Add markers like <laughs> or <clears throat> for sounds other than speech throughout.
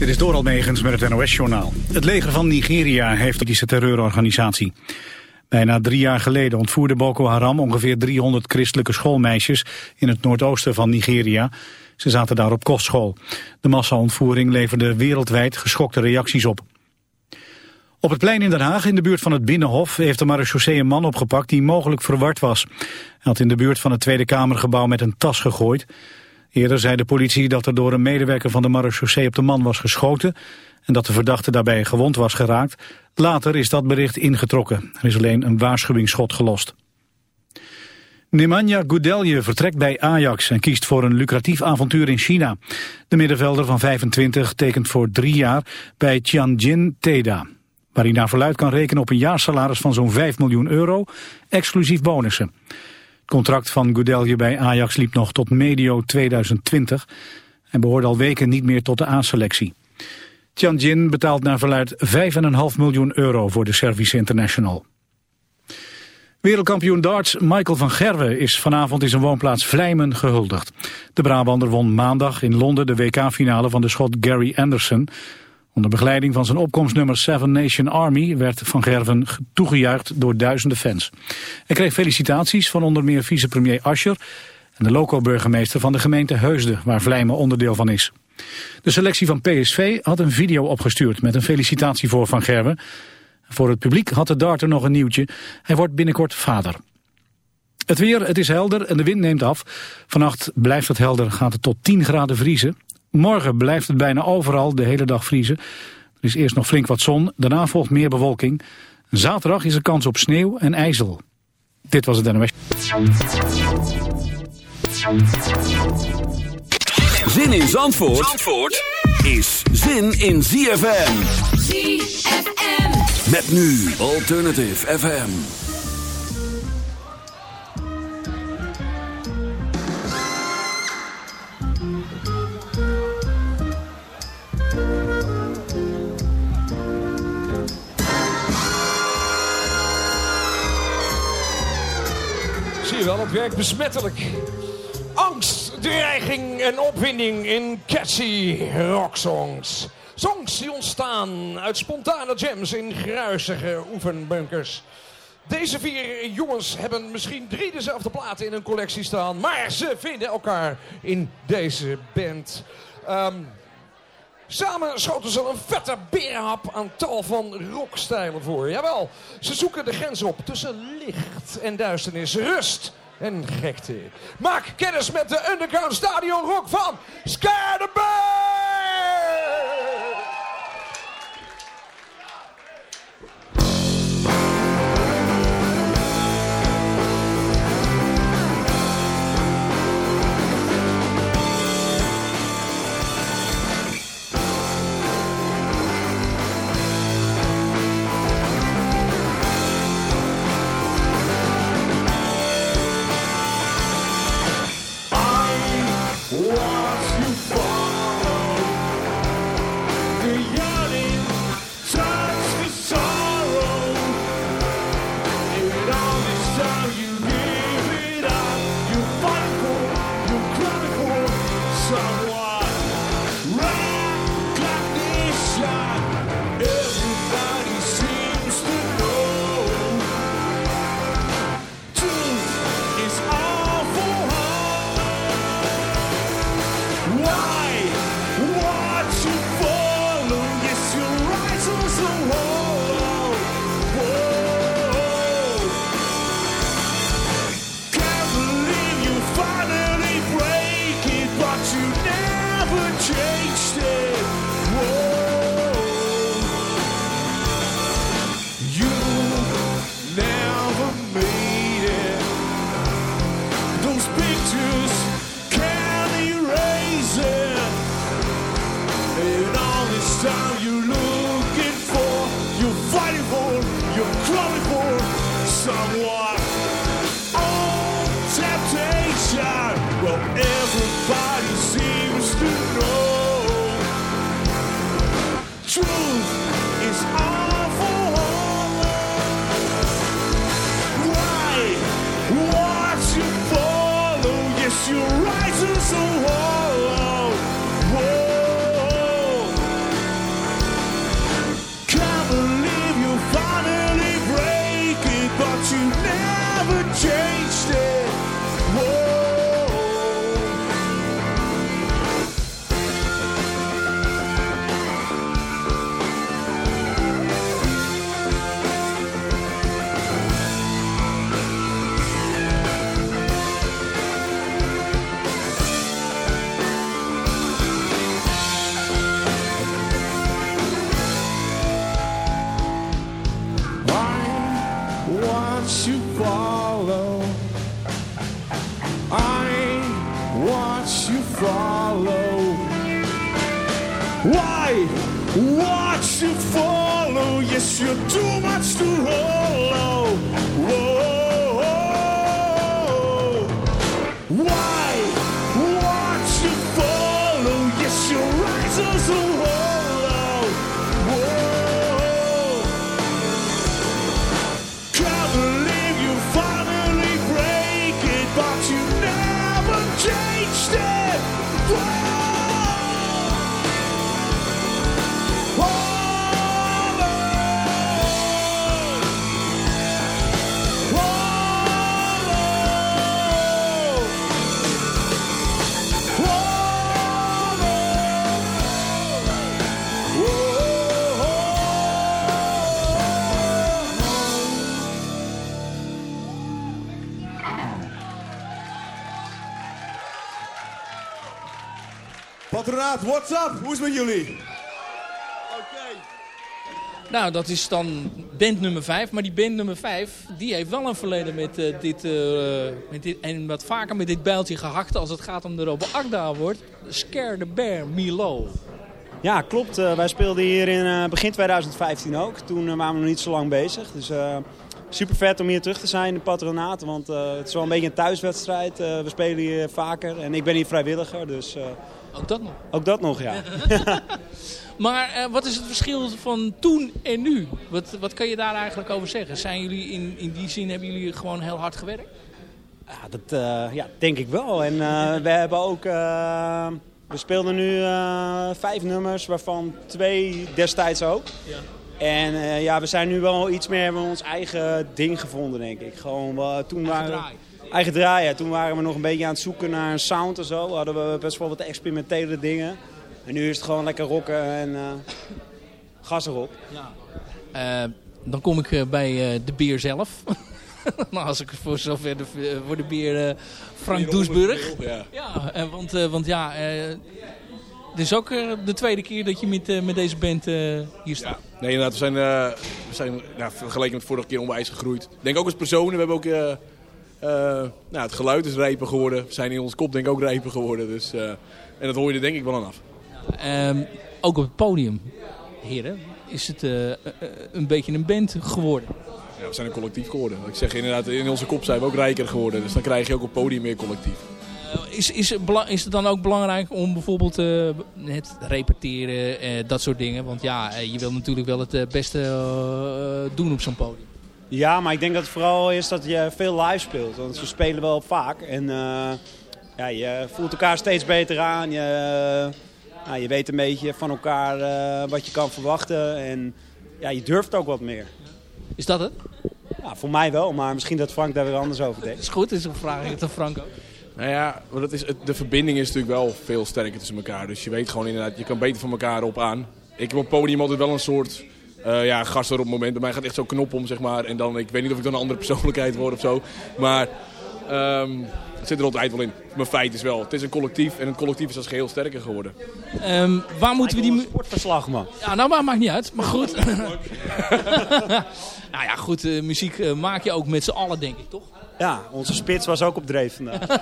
Dit is Doral Megens met het NOS-journaal. Het leger van Nigeria heeft deze terreurorganisatie. Bijna drie jaar geleden ontvoerde Boko Haram ongeveer 300 christelijke schoolmeisjes in het noordoosten van Nigeria. Ze zaten daar op kostschool. De massa-ontvoering leverde wereldwijd geschokte reacties op. Op het plein in Den Haag, in de buurt van het Binnenhof, heeft de marechaussee een man opgepakt die mogelijk verward was. Hij had in de buurt van het Tweede Kamergebouw met een tas gegooid. Eerder zei de politie dat er door een medewerker van de marechaussee op de man was geschoten en dat de verdachte daarbij gewond was geraakt. Later is dat bericht ingetrokken. Er is alleen een waarschuwingsschot gelost. Nemanja Goudelje vertrekt bij Ajax en kiest voor een lucratief avontuur in China. De middenvelder van 25 tekent voor drie jaar bij Tianjin Teda, waar hij naar verluid kan rekenen op een jaarsalaris van zo'n 5 miljoen euro, exclusief bonussen. Contract van Goudelje bij Ajax liep nog tot medio 2020 en behoorde al weken niet meer tot de A-selectie. Tianjin betaalt naar verluid 5,5 miljoen euro voor de Servische international. Wereldkampioen darts Michael van Gerwen is vanavond in zijn woonplaats Vlijmen gehuldigd. De Brabander won maandag in Londen de WK-finale van de schot Gary Anderson. Onder begeleiding van zijn opkomstnummer Seven Nation Army werd Van Gerven toegejuicht door duizenden fans. Hij kreeg felicitaties van onder meer vicepremier Ascher en de loco-burgemeester van de gemeente Heusden, waar Vlijmen onderdeel van is. De selectie van PSV had een video opgestuurd met een felicitatie voor Van Gerwen. Voor het publiek had de darter nog een nieuwtje. Hij wordt binnenkort vader. Het weer, het is helder en de wind neemt af. Vannacht blijft het helder, gaat het tot 10 graden vriezen. Morgen blijft het bijna overal de hele dag vriezen. Er is eerst nog flink wat zon, daarna volgt meer bewolking. Zaterdag is er kans op sneeuw en ijzel. Dit was het NOS. Zin in Zandvoort, Zandvoort is zin in ZFM. ZFM. Met nu Alternative FM. Het werkt besmettelijk. Angst, dreiging en opwinding in catchy rocksongs. Songs die ontstaan uit spontane jams in gruisige oefenbunkers. Deze vier jongens hebben misschien drie dezelfde platen in hun collectie staan. Maar ze vinden elkaar in deze band. Ehm, Samen schoten ze een vette berenhap aan tal van rockstijlen voor. Jawel, ze zoeken de grens op tussen licht en duisternis, rust en gekte. Maak kennis met de Underground Stadion Rock van Scare to follow. I watch you follow. Why watch you follow? Yes, you're too much to hold. Patronaat, what's up? Hoe is het met jullie? Nou, dat is dan band nummer 5. Maar die band nummer 5, die heeft wel een verleden met, eh, dit, eh, met dit... En wat vaker met dit bijltje gehakt als het gaat om de Robo Akda wordt. Scare the Bear, Milo. Ja, klopt. Eh, wij speelden hier in begin 2015 ook. Toen waren we nog niet zo lang bezig. Dus super vet om hier terug te zijn in de patronaat. Want het is wel een beetje een thuiswedstrijd. we spelen hier vaker en ik ben hier vrijwilliger. Dus Ook dat nog. ook dat nog, ja. <laughs> Maar eh, wat is het verschil van toen en nu? Wat, wat kan je daar eigenlijk over zeggen? Zijn jullie in, in die zin, hebben jullie gewoon heel hard gewerkt? Ja, dat eh, ja, denk ik wel. En eh, we hebben ook... we speelden nu eh, vijf nummers, waarvan twee destijds ook. Ja. En eh, ja, we zijn nu wel iets meer hebben we ons eigen ding gevonden, denk ik. Gewoon, toen waren, draai. Eigen draai, ja. Toen waren we nog een beetje aan het zoeken naar een sound en zo. Hadden we best wel wat experimentele dingen. En nu is het gewoon lekker rocken en eh, gas erop. Eh, dan kom ik eh, bij eh, de beer zelf. <laughs> nou, als ik voor zover de, voor de beer eh, Frank Doesburg. Ja. Ja, want, eh, want ja, eh, het is ook eh, de tweede keer dat je met, eh, met deze band eh, hier staat. Nee, inderdaad. We zijn, eh, we zijn nou, vergeleken met vorige keer onwijs gegroeid. Ik denk ook als personen. We hebben ook... eh, nou, het geluid is rijper geworden. We zijn in ons kop denk ik ook rijper geworden. Dus, eh, en dat hoor je er denk ik wel aan af. Ehm, ook op het podium, heren, is het eh, een beetje een band geworden. Ja, we zijn een collectief geworden. Ik zeg inderdaad, in onze kop zijn we ook rijker geworden. Dus dan krijg je ook op het podium meer collectief. Is, is, is het dan ook belangrijk om bijvoorbeeld eh, het repeteren, eh, dat soort dingen? Want ja, je wil natuurlijk wel het beste doen op zo'n podium. Ja, maar ik denk dat het vooral is dat je veel live speelt. Want we spelen wel vaak. En eh, ja, je voelt elkaar steeds beter aan. Je, nou, je weet een beetje van elkaar eh, wat je kan verwachten. En ja, je durft ook wat meer. Is dat het? Ja, voor mij wel, maar misschien dat Frank daar weer anders over Dat denkt. <laughs> is goed, is een vraag aan Frank ook. Nou ja, maar dat is, het- de verbinding is natuurlijk wel veel sterker tussen elkaar. Dus je weet gewoon inderdaad, je kan beter van elkaar op aan. Ik heb op het podium altijd wel een soort eh ja, gast erop moment. Bij mij gaat echt zo'n knop om, zeg maar. En dan, ik weet niet of ik dan een andere persoonlijkheid word of zo. Maar ehm, het zit er altijd wel in. Mijn feit is wel, het is een collectief. En het collectief is als geheel sterker geworden. Ehm, waar moeten we die... Sportverslag, man. Ja, nou, maar maakt niet uit. Maar goed. <laughs> nou ja, goed, eh, muziek eh, maak je ook met z'n allen, denk ik, toch? Ja, onze spits was ook op dreef vandaag. <laughs>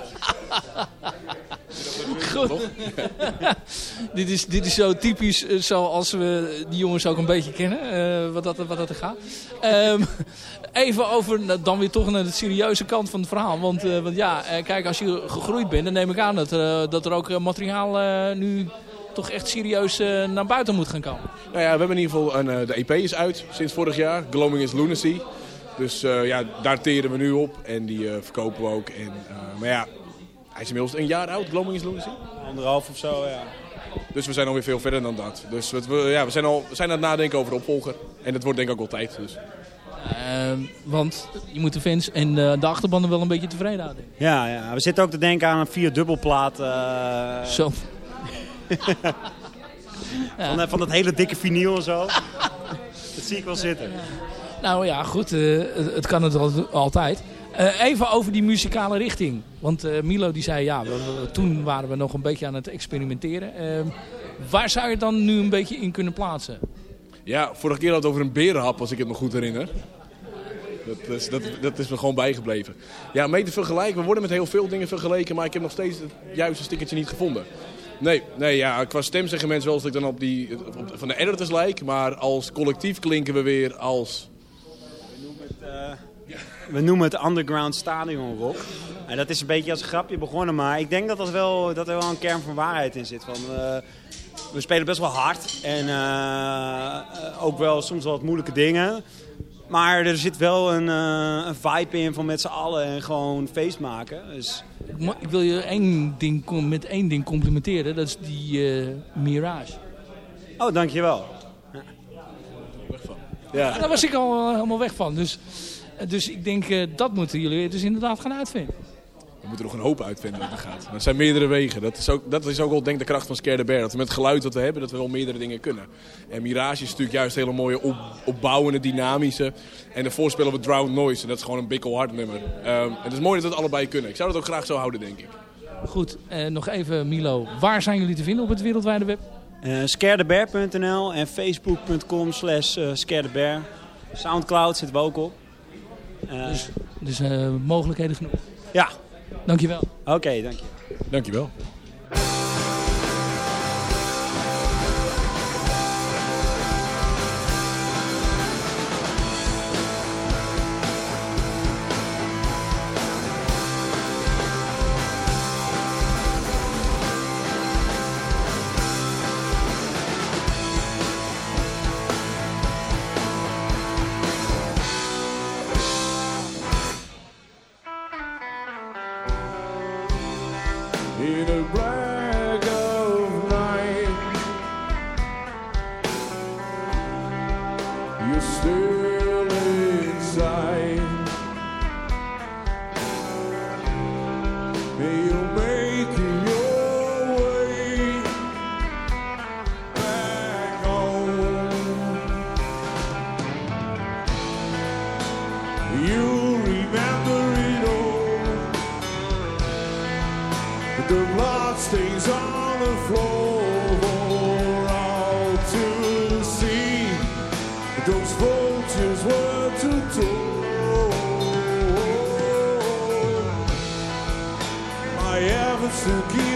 Goed. <laughs> dit, is, dit is zo typisch eh, zoals we die jongens ook een beetje kennen, eh, wat, dat, wat dat er gaat. Ehm, <laughs> even over, nou, dan weer toch naar de serieuze kant van het verhaal. Want, eh, want ja, kijk, als je gegroeid bent, dan neem ik aan dat, dat er ook materiaal nu toch echt serieus naar buiten moet gaan komen. Nou ja, we hebben in ieder geval, een, de EP is uit sinds vorig jaar. Gloaming is Lunacy. Dus ja, daar teren we nu op. En die verkopen we ook. En, maar ja, hij is inmiddels een jaar oud, Gloaming is Lunacy. Anderhalf of zo, ja. Dus we zijn alweer veel verder dan dat. Dus het- we, ja, we, zijn al, we zijn aan het nadenken over de opvolger. En dat wordt denk ik ook wel tijd. Dus. Ehm, want je moet de fans en eh, de achterban er wel een beetje tevreden houden. Ja, ja, we zitten ook te denken aan een vier dubbelplaat. eh, Zo. <laughs> van, van dat hele dikke vinyl en zo. dat zie ik wel zitten. Nou ja, goed, eh, het, het kan het al- altijd. Eh, even over die muzikale richting. Want eh, Milo die zei, ja, toen waren we nog een beetje aan het experimenteren. Ehm, waar zou je het dan nu een beetje in kunnen plaatsen? Ja, vorige keer had het over een berenhap, als ik het me goed herinner. Dat is, dat, dat is me gewoon bijgebleven. Ja, mee te vergelijken. We worden met heel veel dingen vergeleken, maar ik heb nog steeds het juiste stickertje niet gevonden. Nee, nee ja, qua stem zeggen mensen wel dat ik dan op die, van de editors lijk. Maar als collectief klinken we weer als... We noemen het Underground Stadion Rock. En dat is een beetje als een grapje begonnen, maar ik denk dat, dat, wel, dat er wel een kern van waarheid in zit. Van, eh, we spelen best wel hard en eh, eh, ook wel soms wel wat moeilijke dingen. Maar er zit wel een, eh, een vibe in van met z'n allen en gewoon feest maken. Dus Ik wil je één ding, met één ding complimenteren. Dat is die eh, Mirage. Oh, dankjewel. Ja, daar was ik al helemaal weg van. Dus, dus ik denk, eh, dat moeten jullie dus inderdaad gaan uitvinden. We moeten nog een hoop uitvinden hoe dat gaat. Het zijn meerdere wegen. Dat is ook, dat is ook wel denk de kracht van Scare the Bear. Dat we met het geluid dat we hebben, dat we wel meerdere dingen kunnen. En Mirage is natuurlijk juist een hele mooie op, opbouwende, dynamische. En daarvoor spelen we Drowned Noise. En dat is gewoon een bikkel hard nummer. Ehm, en het is mooi dat we het allebei kunnen. Ik zou dat ook graag zo houden, denk ik. Goed, eh, nog even Milo. Waar zijn jullie te vinden op het wereldwijde web? Eh scarethebear.nl en facebook.com slash scarethebear. Soundcloud zitten we ook op. Eh, Dus, dus eh, mogelijkheden genoeg. ja, Dankjewel. oké, dank je. Dankjewel. Suki.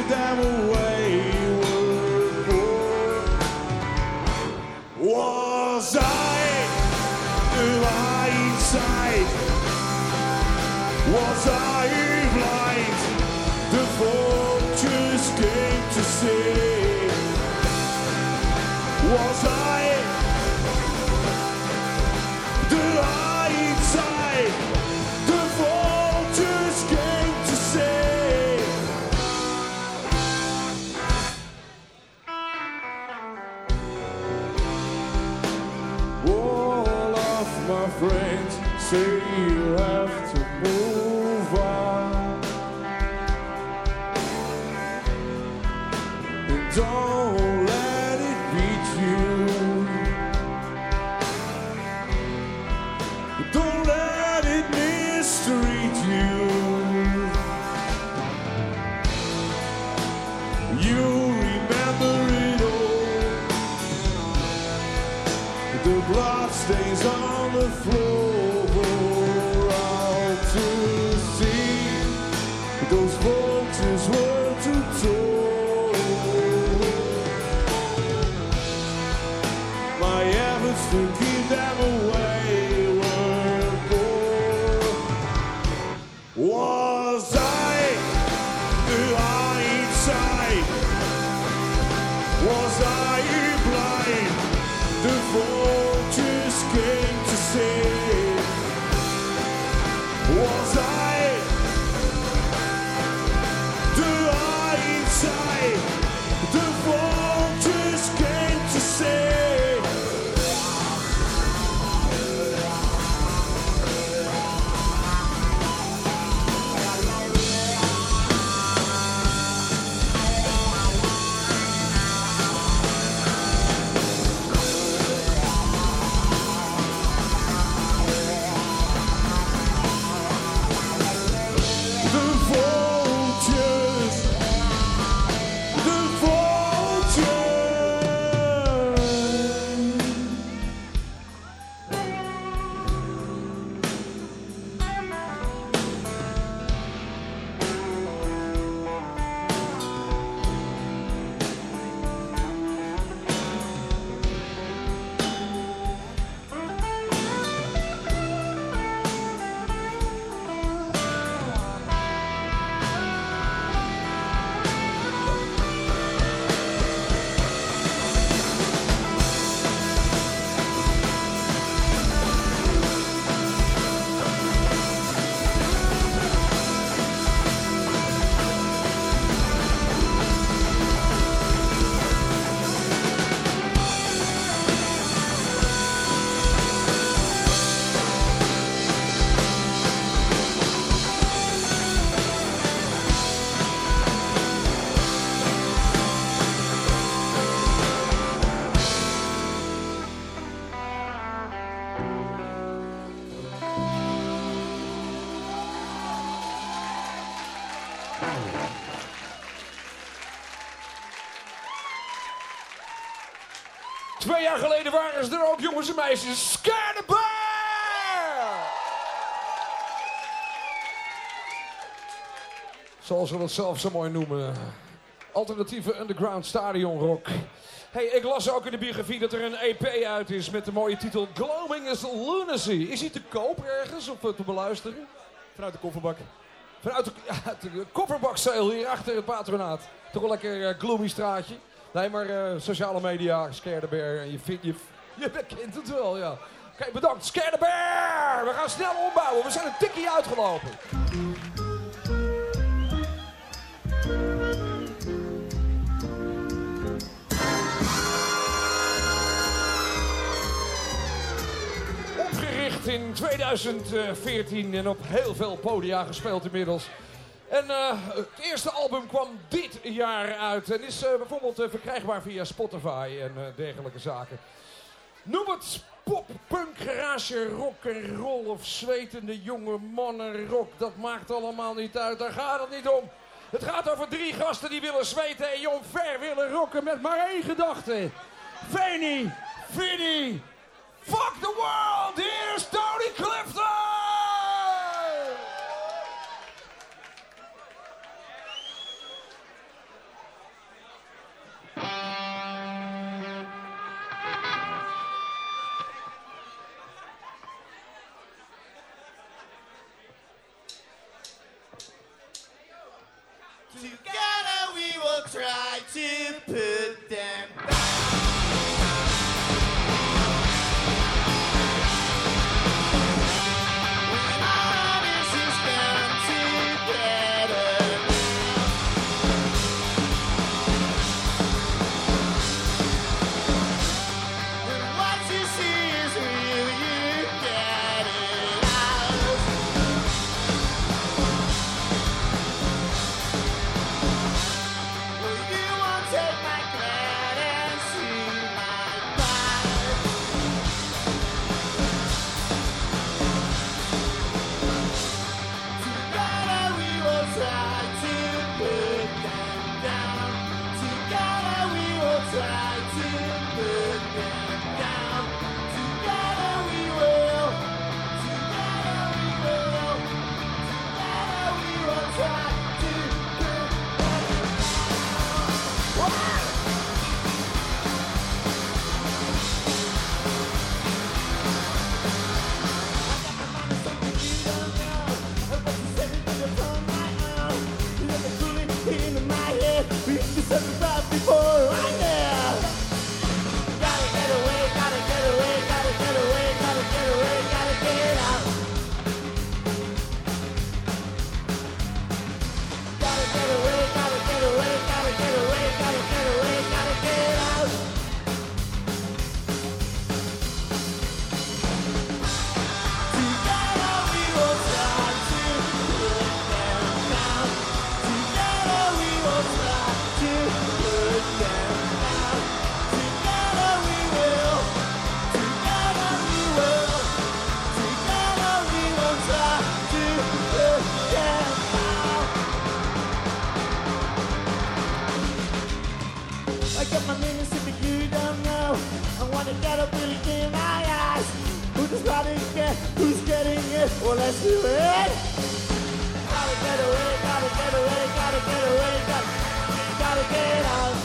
Twee jaar geleden waren ze er ook, jongens en meisjes. Scare the Bear! Zoals we dat zelf zo mooi noemen. Alternatieve underground stadion rock. Hey, ik las ook in de biografie dat er een EP uit is met de mooie titel Glowing is Lunacy. Is hij te koop ergens of eh, te beluisteren? Vanuit de kofferbak. Vanuit de, ja, de kofferbak sale hier achter het patronaat. Toch wel lekker eh, gloomy straatje. Nee, maar eh, sociale media, Scare the Bear. En je, vindt, je, je kent het wel, ja. Oké, bedankt. The Bear! We gaan snel ombouwen. We zijn een tikkie uitgelopen. Opgericht in 2014 en op heel veel podia gespeeld inmiddels. En eh, het eerste album kwam dit jaar uit en is eh, bijvoorbeeld eh, verkrijgbaar via Spotify en dergelijke zaken. Noem het pop, punk, garage, rock en roll of zwetende jonge mannen rock. Dat maakt allemaal niet uit, daar gaat het niet om. Het gaat over drie gasten die willen zweten en jong ver willen rocken met maar één gedachte. Fanny, Vinnie, fuck the world, here's Tony Clifton! Well, let's do it. Gotta get away, gotta get away, gotta get away, gotta, gotta get out.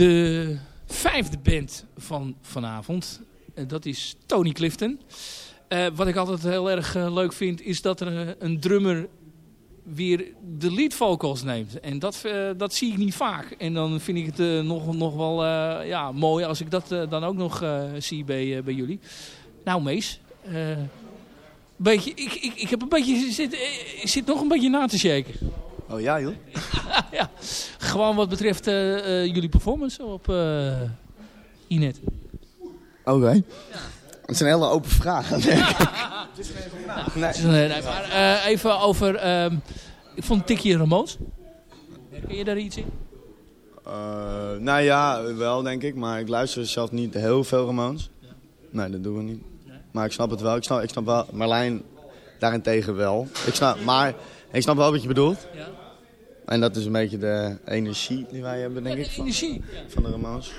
De vijfde band van vanavond, en dat is Tony Clifton. Eh, wat ik altijd heel erg eh, leuk vind, is dat er eh, een drummer weer de lead vocals neemt. En dat, eh, dat zie ik niet vaak. En dan vind ik het eh, nog, nog wel eh, ja, mooi als ik dat eh, dan ook nog eh, zie bij, eh, bij jullie. Nou Mees, eh, beetje, ik, ik, ik heb een beetje zit, eh, zit nog een beetje na te shaken. Oh ja, joh. <laughs> ja, gewoon wat betreft eh, eh, jullie performance op eh Inet. Oké. Dat is een hele open vraag. Het is een- nee, maar, eh, even over, ehm, ik vond Tikkie Ramones. Ken je daar iets in? Eh, nou ja, wel denk ik. Maar ik luister zelf niet heel veel Ramones. Nee, dat doen we niet. Maar ik snap het wel. Ik snap, ik snap wel. Marlijn daarentegen wel. Ik snap, maar ik snap wel wat je bedoelt. En dat is een beetje de energie die wij hebben, denk Ja, ik. de Van, energie. van de Ramones.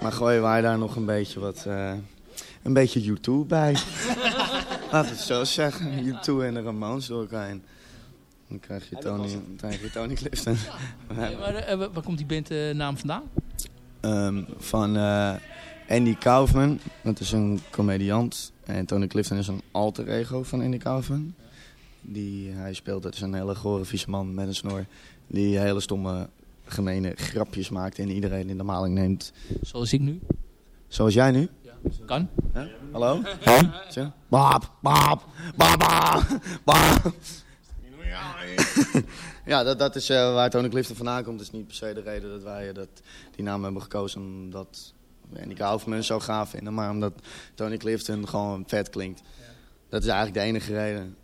Maar gooien wij daar nog een beetje wat... eh, een beetje U2 bij. <laughs> Laten we het zo zeggen. U2 en de Ramones door elkaar heen. Dan krijg je Tony, dan krijg je Tony Clifton. Ja, maar, eh, waar komt die bandnaam vandaan? Ehm, van eh, Andy Kaufman. Dat is een comediant. En Tony Clifton is een alter ego van Andy Kaufman. Die, hij speelt, dat is een hele gore vieze man met een snor. Die hele stomme, gemene grapjes maakt en iedereen in de maling neemt. Zoals ik nu. Zoals jij nu? Kan. Huh? Hallo? Zo? Bab, bab, baba, bab. Ja, dat, dat is eh, waar Tony Clifton vandaan komt. Dat is niet per se de reden dat wij eh, dat, die naam hebben gekozen. Omdat we Andy Kaufman zo gaaf vinden. Maar omdat Tony Clifton gewoon vet klinkt. Dat is eigenlijk de enige reden.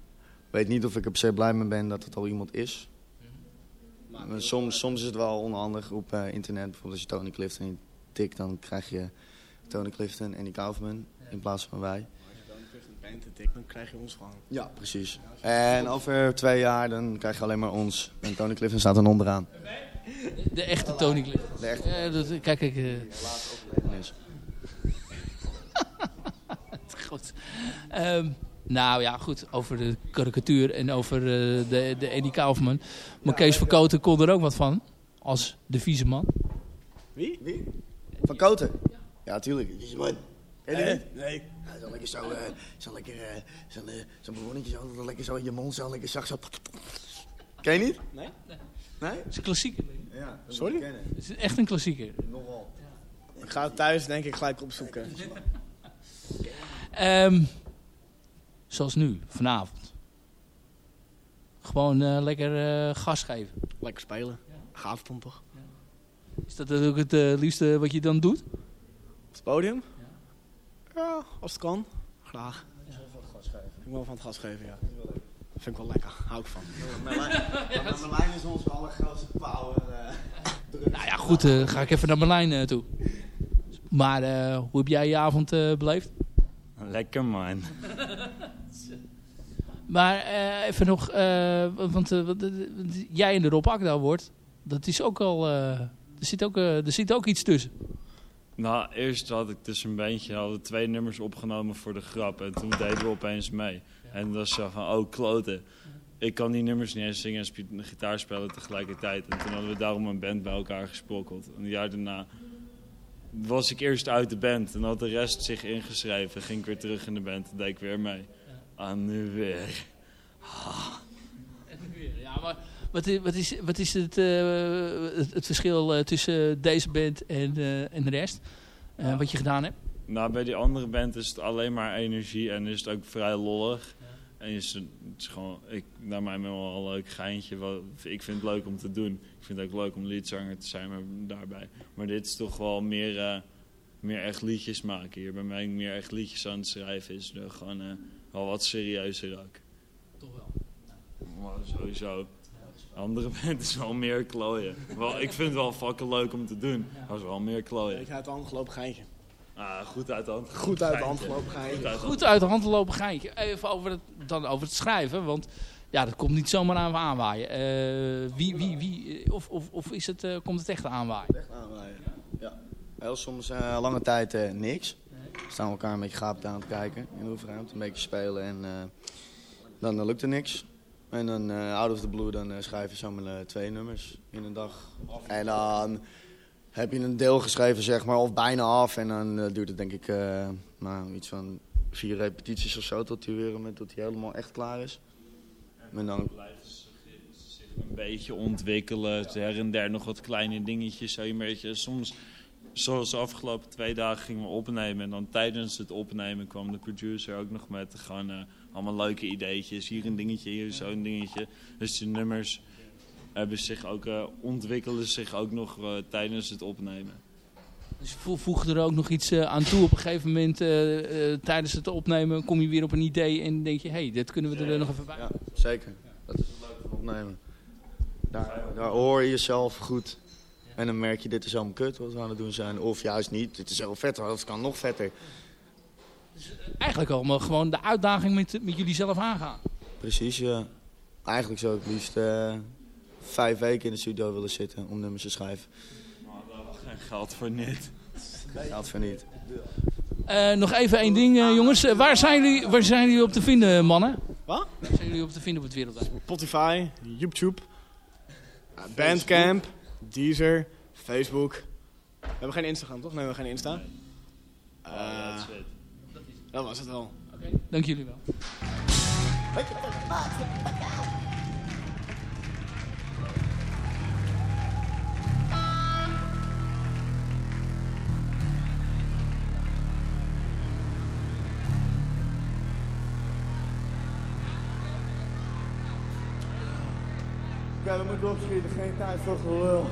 Ik weet niet of ik er per se blij mee ben dat het al iemand is. Maar soms, soms is het wel onhandig op eh, internet. Bijvoorbeeld als je Tony Clifton tikt, dan krijg je Tony Clifton en Andy Kaufman in plaats van wij. dan krijg je ons gewoon. Ja, precies. En over twee jaar dan krijg je alleen maar ons. En Tony Clifton staat dan onderaan. De echte Tony Clifton. De echte. Ja, dat, kijk, ik... eh, <laughs> goed. Ehm, nou ja, goed. Over de karikatuur en over eh, de, de Eddie Kaufman. Maar Kees Verkoten kon er ook wat van. Als de vieze man. Wie? Wie? Van Koten? Ja, tuurlijk. Vieze man. Ken je Nee, niet? nee. Ja, zo lekker zo, eh, zo lekker, eh, zo'n eh, ballonnetje zo, dat lekker zo in je mond, zo lekker zacht zo. Ken je niet? Nee. Nee? Het is een klassieker. Ja, dat Sorry? Het is echt een klassieker. Nogal. Ik ga het thuis denk ik gelijk opzoeken. Ehm, zoals nu, vanavond. Gewoon eh, lekker eh, gas geven. Lekker spelen. Gaaf dan toch? Is dat ook het eh, liefste wat je dan doet? Op het podium? Ja, als het kan. Graag. Ik wil van het gas geven, ja. Vind ik wel lekker. Hou ik van. Marlijn <laughs> is onze allergrootste power. eh. <laughs> Nou ja, goed, eh, ga ik even naar Berlijn eh, toe. Maar eh, hoe heb jij je avond eh, beleefd? Lekker man. <laughs> Maar eh, even nog, eh, want eh, jij in de Rob Akda wordt, dat is ook al, er, zit ook, er zit ook iets tussen. Nou, eerst had ik dus een bandje, hadden twee nummers opgenomen voor de grap. En toen deden we opeens mee. En dat was zo van, oh kloten. Ik kan die nummers niet eens zingen en gitaar spelen tegelijkertijd. En toen hadden we daarom een band bij elkaar gesprokkeld. Een jaar daarna was ik eerst uit de band. En had de rest zich ingeschreven. Ging ik weer terug in de band en deed ik weer mee. Ah, nu weer. Ja, maar wat is, wat is, wat is het, eh, het, het verschil eh, tussen deze band en, eh, en de rest? Eh, Wat je gedaan hebt? Nou, bij die andere band is het alleen maar energie en is het ook vrij lollig. En is het, het is gewoon, ik, naar mij wel een leuk geintje. Wat, ik vind het leuk om te doen. Ik vind het ook leuk om liedzanger te zijn maar daarbij. Maar dit is toch wel meer, meer echt liedjes maken. Hier bij mij meer echt liedjes aan het schrijven is er gewoon eh, wel wat serieuzer ook. Toch wel. Maar sowieso. De andere <laughs> band is wel meer klooien. Wel, ik vind het wel fucking leuk om te doen. Maar het is wel meer klooien. Ik uit de hand gelopen geintje. Ah, goed uit de hand. Goed uit de hand gelopen geintje. Goed uit de hand lopen geintje. Even over het, dan over het schrijven, want ja, dat komt niet zomaar aan aanwaaien. Eh, wie, wie, wie, of, of, of is het, eh, komt het echt aanwaaien? Echt aanwaaien. Ja. Heel soms eh, lange tijd eh, niks. Staan we elkaar een beetje gaap aan te kijken in de oefenruimte. Een beetje spelen en eh, dan lukt er niks. En dan eh, out of the blue dan eh, schrijf je zomaar twee nummers in een dag. En dan heb je een deel geschreven, zeg maar, of bijna af. En dan duurt het denk ik eh, nou, iets van vier repetities of zo tot hij weer tot hij helemaal echt klaar is. En dan, een beetje ontwikkelen. Her en der nog wat kleine dingetjes. Zo een beetje. Soms, zoals de afgelopen twee dagen gingen we opnemen. En dan tijdens het opnemen kwam de producer ook nog met gewoon eh, allemaal leuke ideetjes. Hier een dingetje, hier zo'n dingetje. Dus de nummers hebben zich ook, eh, ontwikkelen zich ook nog eh, tijdens het opnemen. Dus vo- voeg er ook nog iets aan toe. Op een gegeven moment tijdens het opnemen kom je weer op een idee en denk je, hé, hey, dit kunnen we er nog even bij. ja, zeker. Dat is het leuke van opnemen. Daar, daar hoor je jezelf goed. En dan merk je, dit is helemaal kut wat we aan het doen zijn. Of juist niet, dit is heel vet, dat kan nog vetter. Eigenlijk allemaal gewoon de uitdaging met, met jullie zelf aangaan. Precies, ja. Eigenlijk zou ik het liefst eh, vijf weken in de studio willen zitten om nummers te schrijven. Maar daar was geen geld voor niet. Geld voor niet. Eh, nog even één ding, eh, jongens. Eh, waar, zijn jullie, waar zijn jullie op te vinden, mannen? Wat? Waar zijn jullie op te vinden op het wereldwijd? Spotify, YouTube, eh, Bandcamp, Deezer, Facebook. We hebben geen Instagram, toch? Nee, we hebben geen Insta. Eh, dat was het wel. Dank jullie wel. Opschieten, geen tijd voor gelul.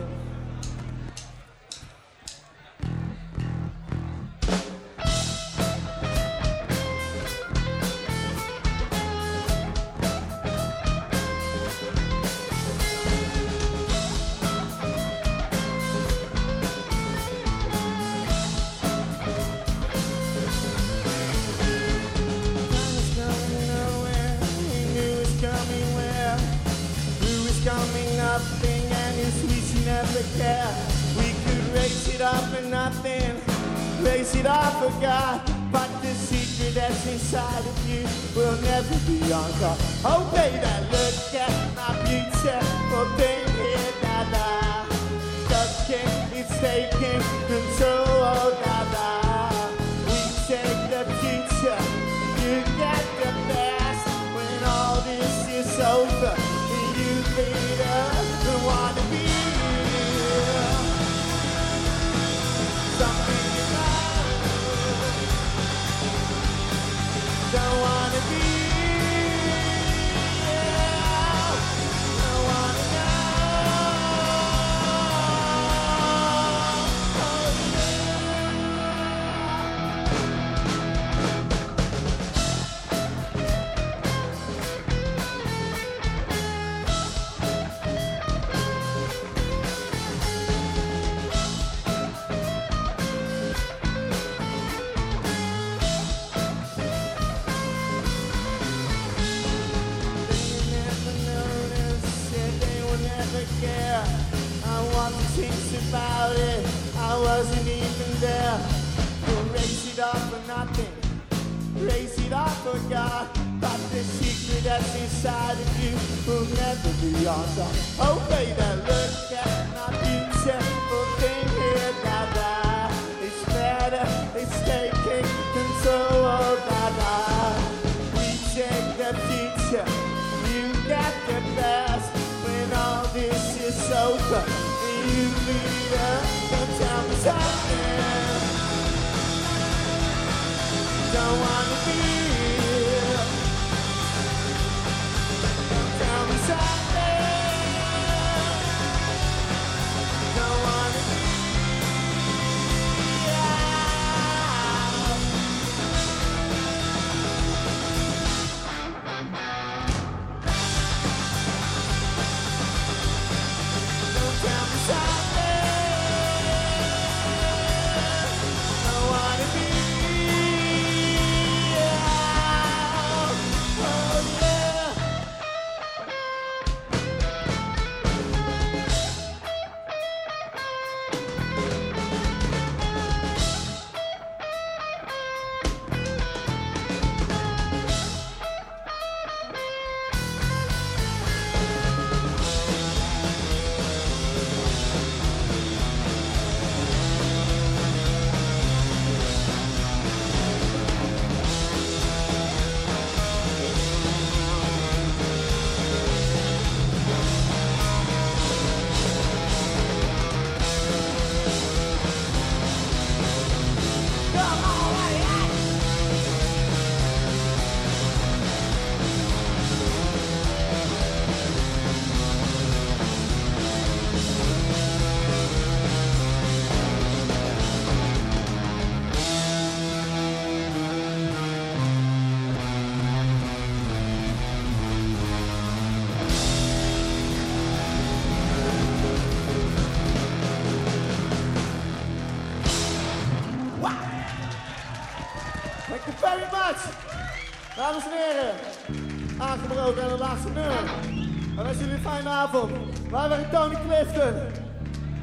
Fijne avond. Wij waren Tony Clifton.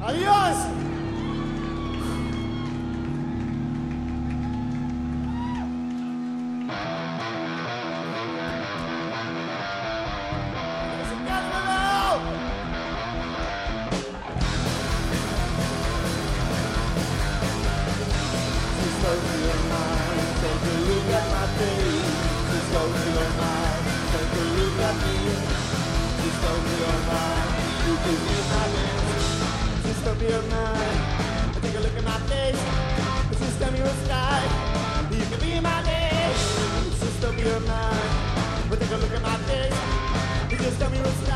Adios! Hey!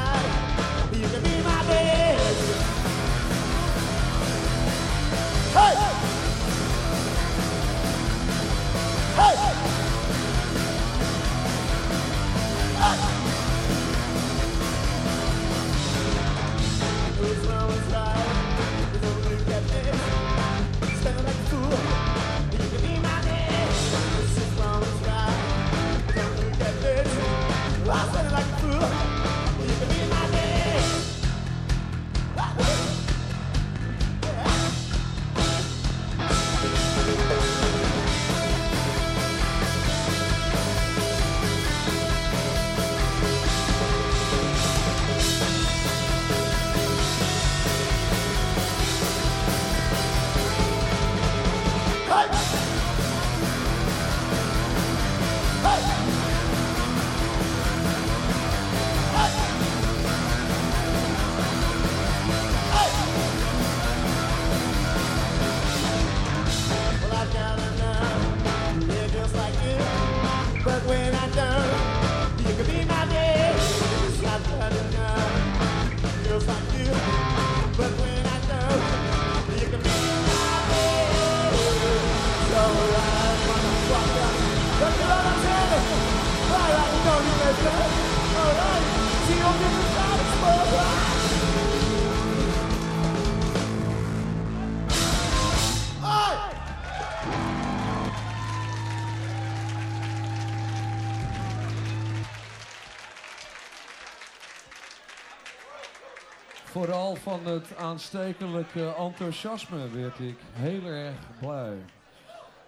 Van het aanstekelijke enthousiasme werd ik heel erg blij.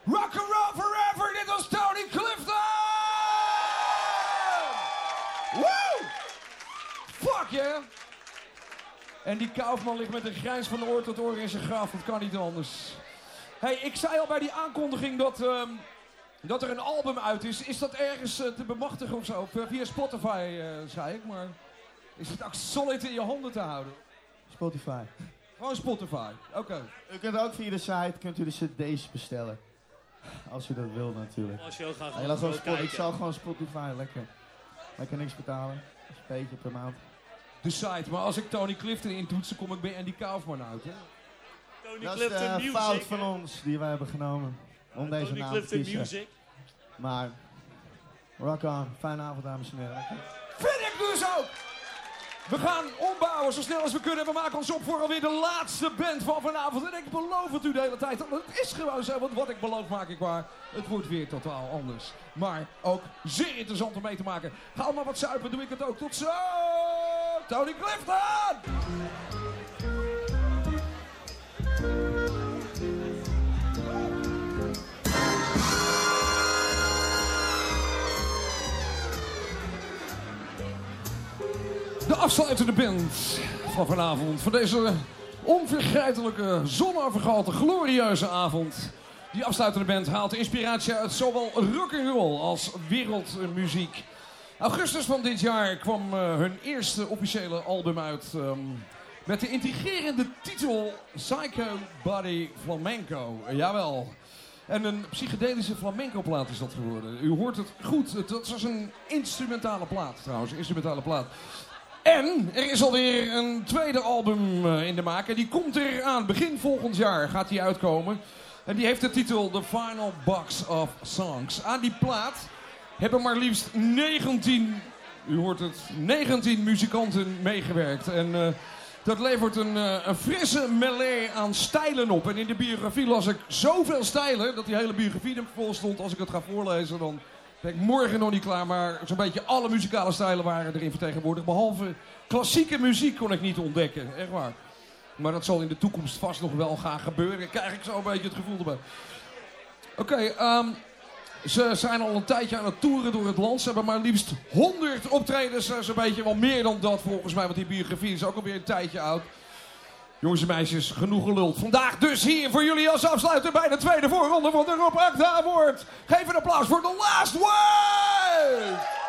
Rock and roll forever, dit was Tony Clifton! Woo! Fuck yeah! En die Kaufman ligt met een grijns van oor tot oor in zijn graf, dat kan niet anders. Hey, ik zei al bij die aankondiging dat, ehm, dat er een album uit is. Is dat ergens eh, te bemachtigen of zo? Via Spotify, eh, zei ik, maar... Is het ook solid in je handen te houden? Spotify. Gewoon Spotify, oké. U kunt ook via de site kunt u de cd's bestellen. Als u dat wil natuurlijk. Als je ook graag Ja, wil ik zal gewoon Spotify lekker. Lekker niks betalen. Een beetje per maand. De site, maar als ik Tony Clifton intoets, dan kom ik bij Andy Kaufman uit, hè? Tony Dat is de Music. fout van ons die wij hebben genomen. Om deze Tony naam te Clifton kiezen. Music. Maar, rock on. Fijne avond dames en heren. Vind ik dus ook! We gaan ombouwen zo snel als we kunnen. We maken ons op voor alweer de laatste band van vanavond. En ik beloof het u de hele tijd. Het is gewoon zo, want wat ik beloof maak ik waar. Het wordt weer totaal anders. Maar ook zeer interessant om mee te maken. Ga allemaal wat zuipen, doe ik het ook. Tot zo! Tony Clifton! Afsluitende band van vanavond. Voor deze onvergetelijke, zonovergehalte, glorieuze avond. Die afsluitende band haalt inspiratie uit zowel rock'n'roll als wereldmuziek. Augustus van dit jaar kwam eh, hun eerste officiële album uit. ehm, met de intrigerende titel Psycho Body Flamenco. jawel. En een psychedelische flamenco plaat is dat geworden. U hoort het goed. Dat was een instrumentale plaat trouwens. Instrumentale plaat. En er is alweer een tweede album eh, in de maak. En die komt er aan. Begin volgend jaar gaat die uitkomen. En die heeft de titel The Final Box of Songs. Aan die plaat hebben maar liefst 19, u hoort het, 19 muzikanten meegewerkt. En eh, dat levert een, eh, een frisse melee aan stijlen op. En in de biografie las ik zoveel stijlen dat die hele biografie er vol stond. Als ik het ga voorlezen, dan Ben ik morgen nog niet klaar, maar zo'n beetje alle muzikale stijlen waren erin vertegenwoordigd. Behalve klassieke muziek kon ik niet ontdekken, echt waar. Maar dat zal in de toekomst vast nog wel gaan gebeuren. Krijg ik zo een beetje het gevoel erbij. Oké, ehm, ze zijn al een tijdje aan het toeren door het land. Ze hebben maar liefst 100 optredens. Is een beetje wel meer dan dat volgens mij, want die biografie is ook alweer een tijdje oud. Jongens en meisjes, genoeg geluld. Vandaag dus hier voor jullie als afsluiter bij de tweede voorronde van de Rob Akda Award. Geef een applaus voor The Last Word!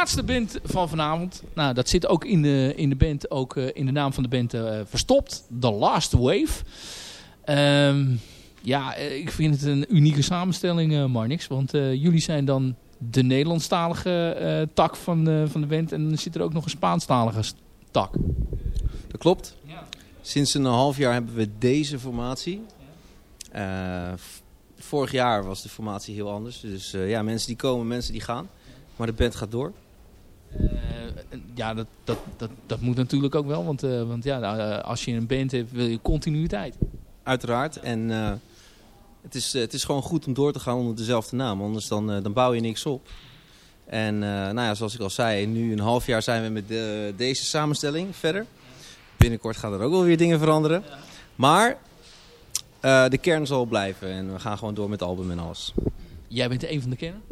Laatste band van vanavond. Nou, dat zit ook in de, in de band, ook eh, in de naam van de band eh, verstopt. The Last Wave. Ehm, ja, eh, ik vind het een unieke samenstelling, eh, Marnix. Want jullie zijn dan de Nederlandstalige tak van, de van de band. En dan zit er ook nog een Spaanstalige tak. Dat klopt. Sinds een half jaar hebben we deze formatie. Vorig jaar was de formatie heel anders. Dus ja, mensen die komen, mensen die gaan. Maar de band gaat door. Eh, ja, dat, dat, dat, dat moet natuurlijk ook wel. Want, eh, want ja, nou, eh, als je een band hebt, wil je continuïteit. Uiteraard. En het, is, het is gewoon goed om door te gaan onder dezelfde naam. Anders dan, dan bouw je niks op. En eh, nou ja, zoals ik al zei, nu een half jaar zijn we met de, deze samenstelling verder. Binnenkort gaan er ook wel weer dingen veranderen. Maar de kern zal blijven. En we gaan gewoon door met album en alles. Jij bent een van de kennen?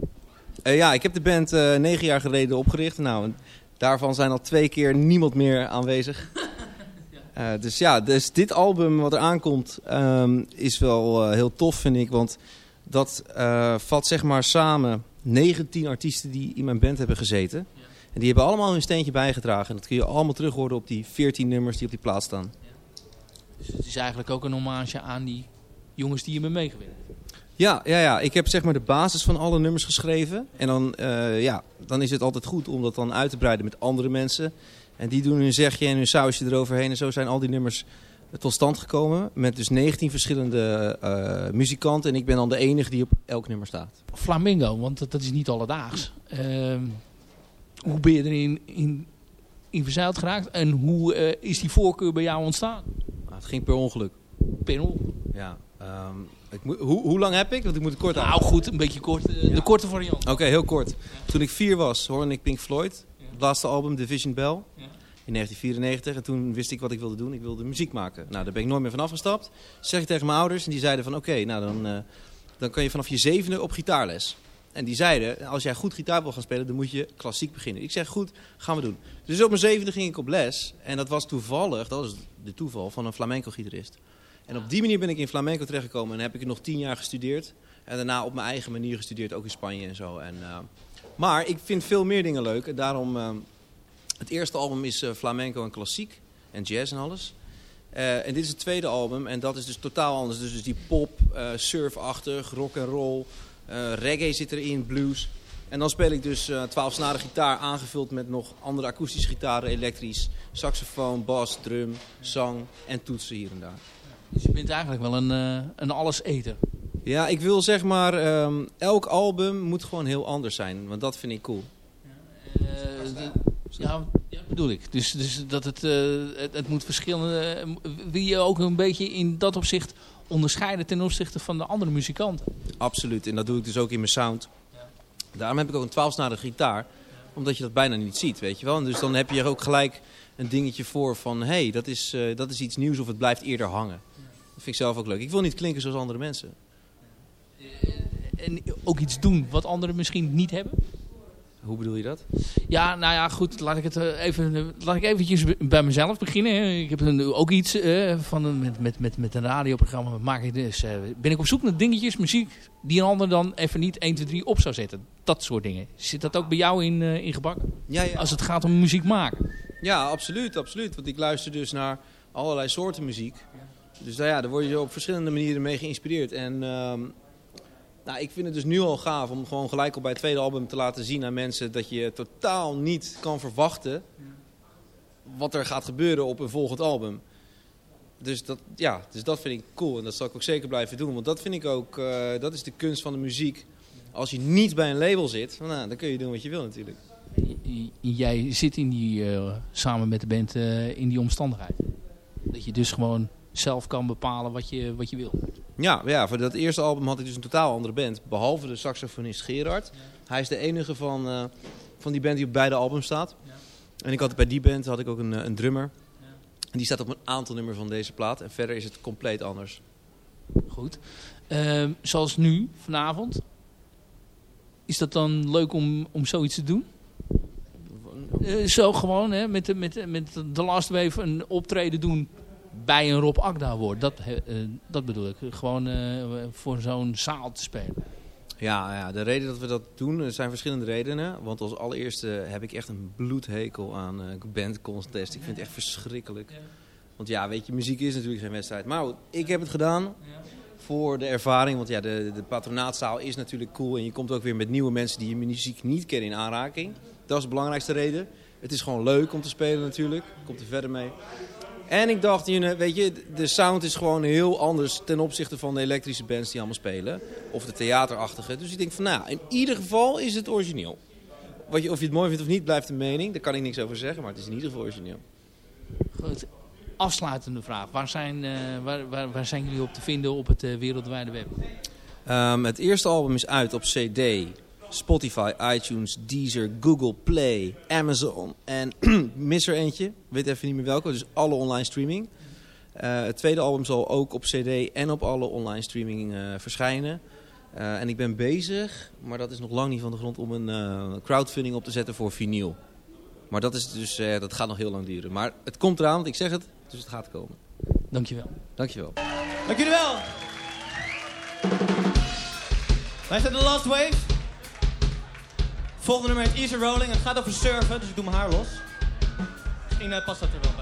Eh, ja, ik heb de band eh, negen jaar geleden opgericht. Nou, daarvan zijn al twee keer niemand meer aanwezig. <laughs> Eh, dus ja, dus dit album wat er aankomt ehm, is wel heel tof, vind ik. Want dat vat zeg maar samen 19 artiesten die in mijn band hebben gezeten. En die hebben allemaal hun steentje bijgedragen. En dat kun je allemaal terug horen op die 14 nummers die op die plaat staan. Dus het is eigenlijk ook een hommage aan die jongens die je me meegewerkt Ja, ja, ja, ik heb zeg maar de basis van alle nummers geschreven. En dan, eh, ja, dan is het altijd goed om dat dan uit te breiden met andere mensen. En die doen hun zegje en hun sausje eroverheen. En zo zijn al die nummers tot stand gekomen. Met dus 19 verschillende eh, muzikanten. En ik ben dan de enige die op elk nummer staat. Flamingo, want dat, dat is niet alledaags. Ehm, hoe ben je erin in, in verzeild geraakt? En hoe eh, is die voorkeur bij jou ontstaan? Nou, het ging per ongeluk. Per ongeluk? Ja. ehm, ik moet, hoe, hoe lang heb ik? Want ik moet het kort Nou goed, een beetje kort. eh, De korte variant. Oké, heel kort. Toen ik vier was, hoorde ik Pink Floyd. Het laatste album, Division Bell. In 1994. En toen wist ik wat ik wilde doen. Ik wilde muziek maken. Nou, daar ben ik nooit meer van afgestapt. Zeg ik tegen mijn ouders. En die zeiden van, oké, nou dan, eh, dan kan je vanaf je zevende op gitaarles. En die zeiden, als jij goed gitaar wil gaan spelen, dan moet je klassiek beginnen. Ik zeg, goed, gaan we doen. Dus op mijn zevende ging ik op les. En dat was toevallig, dat was de toeval, van een flamenco-gitarist. En op die manier ben ik in flamenco terechtgekomen. En heb ik nog tien jaar gestudeerd. En daarna op mijn eigen manier gestudeerd, ook in Spanje en zo. En, eh, maar ik vind veel meer dingen leuk. En daarom, eh, het eerste album is eh, flamenco en klassiek. En jazz en alles. En dit is het tweede album. En dat is dus totaal anders. Dus, dus die pop, surfachtig, rock en roll. reggae zit erin, blues. En dan speel ik dus eh 12 snaren gitaar aangevuld met nog andere akoestische gitaren, elektrisch, saxofoon, bas, drum, zang en toetsen hier en daar. Dus je bent eigenlijk wel een, eh, een alleseter. Ja, ik wil zeg maar, ehm, elk album moet gewoon heel anders zijn, want dat vind ik cool. Eh, de- ja, ja, bedoel ik. Dus, dus dat het, eh, het, het moet verschillen. eh, wil je ook een beetje in dat opzicht onderscheiden ten opzichte van de andere muzikanten? Absoluut, en dat doe ik dus ook in mijn sound. Daarom heb ik ook een 12-snarige gitaar, omdat je dat bijna niet ziet, weet je wel. En dus dan heb je er ook gelijk een dingetje voor van, hé, hey, dat, is, eh, dat is iets nieuws of het blijft eerder hangen. Dat vind ik zelf ook leuk. Ik wil niet klinken zoals andere mensen. En ook iets doen wat anderen misschien niet hebben? Hoe bedoel je dat? Ja, nou ja, goed. Laat ik, het eh, even, eh, laat ik eventjes bij mezelf beginnen. Ik heb ook iets eh, van een, met, met, met, met een radioprogramma. Maak ik dus, eh, ben ik op zoek naar dingetjes, muziek, die een ander dan even niet 1, 2, 3 op zou zetten. Dat soort dingen. Zit dat ook bij jou in, eh, in gebakken? Ja, ja. Als het gaat om muziek maken. Ja, absoluut, absoluut. Want ik luister dus naar allerlei soorten muziek. Dus nou ja, daar word je op verschillende manieren mee geïnspireerd. En ehm, nou, ik vind het dus nu al gaaf om gewoon gelijk al bij het tweede album te laten zien aan mensen dat je totaal niet kan verwachten wat er gaat gebeuren op een volgend album. Dus dat, ja, dus dat vind ik cool en dat zal ik ook zeker blijven doen. Want dat vind ik ook, eh, dat is de kunst van de muziek. Als je niet bij een label zit, nou, dan kun je doen wat je wil natuurlijk. Jij zit in die, eh, samen met de band eh, in die omstandigheid. Dat je dus gewoon zelf kan bepalen wat je, wat je wil. Ja, ja, voor dat eerste album had ik dus een totaal andere band. Behalve de saxofonist Gerard. Hij is de enige van, eh, van die band die op beide albums staat. En ik had bij die band had ik ook een, eh, een drummer. En die staat op een aantal nummers van deze plaat. En verder is het compleet anders. Goed. Ehm, zoals nu, vanavond. Is dat dan leuk om, om zoiets te doen? Eh, zo gewoon, hè, met, de- met, met de Last Wave een optreden doen bij een Rob Akda woord. Dat, eh, dat bedoel ik. Gewoon eh, voor zo'n zaal te spelen. Ja, ja, de reden dat we dat doen, zijn verschillende redenen. Want als allereerste heb ik echt een bloedhekel aan eh bandcontest. Ik vind het echt verschrikkelijk. Want ja, weet je, muziek is natuurlijk geen wedstrijd. Maar ik heb het gedaan voor de ervaring. Want ja, de, de patronaatzaal is natuurlijk cool. En je komt ook weer met nieuwe mensen die je muziek niet kennen in aanraking. Dat is de belangrijkste reden. Het is gewoon leuk om te spelen natuurlijk. Komt er verder mee. En ik dacht, weet je, de sound is gewoon heel anders ten opzichte van de elektrische bands die allemaal spelen. Of de theaterachtige. Dus ik denk van, nou, in ieder geval is het origineel. Wat je, of je het mooi vindt of niet, blijft een mening. Daar kan ik niks over zeggen, maar het is in ieder geval origineel. Goed. Afsluitende vraag. Waar zijn, eh, waar, waar, waar zijn jullie op te vinden op het eh, wereldwijde web? Ehm, het eerste album is uit op CD, Spotify, iTunes, Deezer, Google Play, Amazon en <clears throat> mis er eentje. Weet even niet meer welke, dus alle online streaming. Eh, het tweede album zal ook op CD en op alle online streaming eh, verschijnen. Eh, en ik ben bezig, maar dat is nog lang niet van de grond, om een eh, crowdfunding op te zetten voor vinyl. Maar dat, is dus, eh, dat gaat nog heel lang duren. Maar het komt eraan, want ik zeg het, dus het gaat komen. Dankjewel. Dankjewel. Dank jullie wel. Wij zijn de Last Wave. Volgende nummer heet Easy Rolling. Het gaat over surfen, dus ik doe mijn haar los. Misschien eh, past dat er wel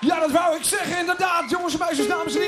Ja, dat wou ik zeggen, inderdaad. Jongens en meisjes, dames en heren.